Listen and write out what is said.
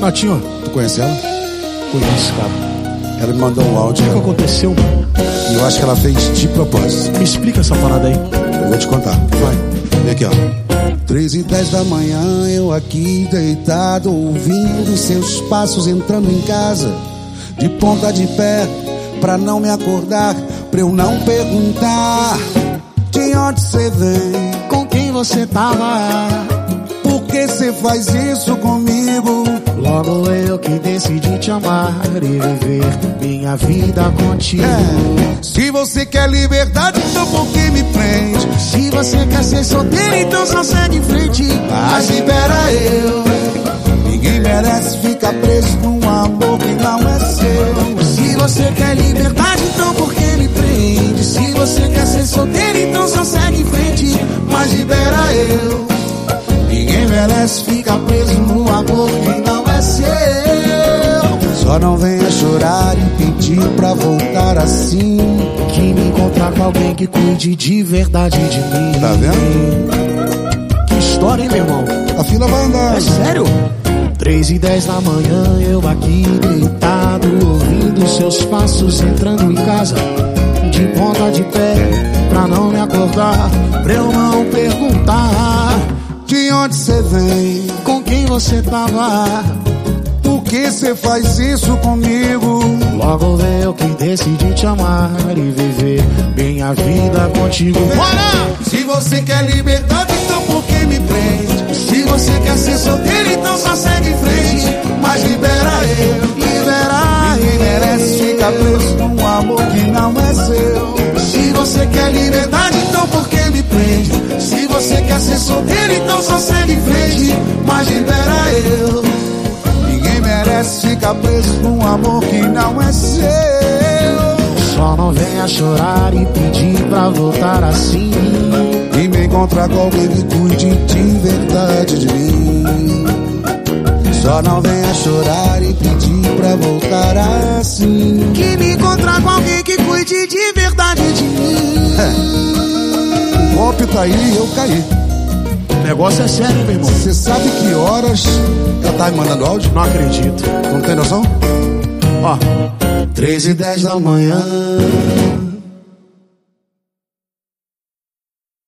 Renatinho, Tu conhece ela? conheço, cara. Ela me mandou um áudio. O que aconteceu? E eu acho que ela fez de propósito. Me explica essa parada aí. Eu vou te contar. Vai. Vem aqui, ó. Três e dez da manhã, eu aqui deitado, ouvindo seus passos entrando em casa, de ponta de pé, pra não me acordar, pra eu não perguntar de onde você vem, Com quem você tava? por que você faz isso comigo? Logo eu que decidi te amar e viver minha vida contigo. É, se você quer liberdade, então por que me prende? Se você quer ser solteiro, então só segue em frente. Mas libera eu. Ninguém merece ficar preso num amor que não é seu. Se você quer liberdade, então por que me prende? Se você quer ser solteiro, então só segue em frente. Mas libera eu. Ninguém merece ficar preso num amor que não é. Só não venha chorar e pedir pra voltar assim. Que me encontrar com alguém que cuide de verdade de mim. Tá vendo? Que história, hein, meu irmão? A fila vai É andar. sério? Três e dez da manhã, eu aqui deitado, ouvindo seus passos entrando em casa, de ponta de pé, pra não me acordar, pra eu não perguntar De onde você vem? com quem você tava. Por que você faz isso comigo? Logo eu que decidi te amar e viver minha vida contigo. Bora! Se você quer liberdade, então por que me prende? Se você quer ser solteiro, num amor que não é seu. Só não venha chorar e pedir pra voltar assim. E me encontrar com alguém que cuide de verdade de mim. Só não venha chorar e pedir pra voltar assim. Que me encontrar com alguém que cuide de verdade de mim. O golpe tá aí, eu caí. O negócio é sério, meu irmão. Você sabe que horas tá me mandando áudio? Não acredito. Não tem noção? Ó, Três e dez da manhã.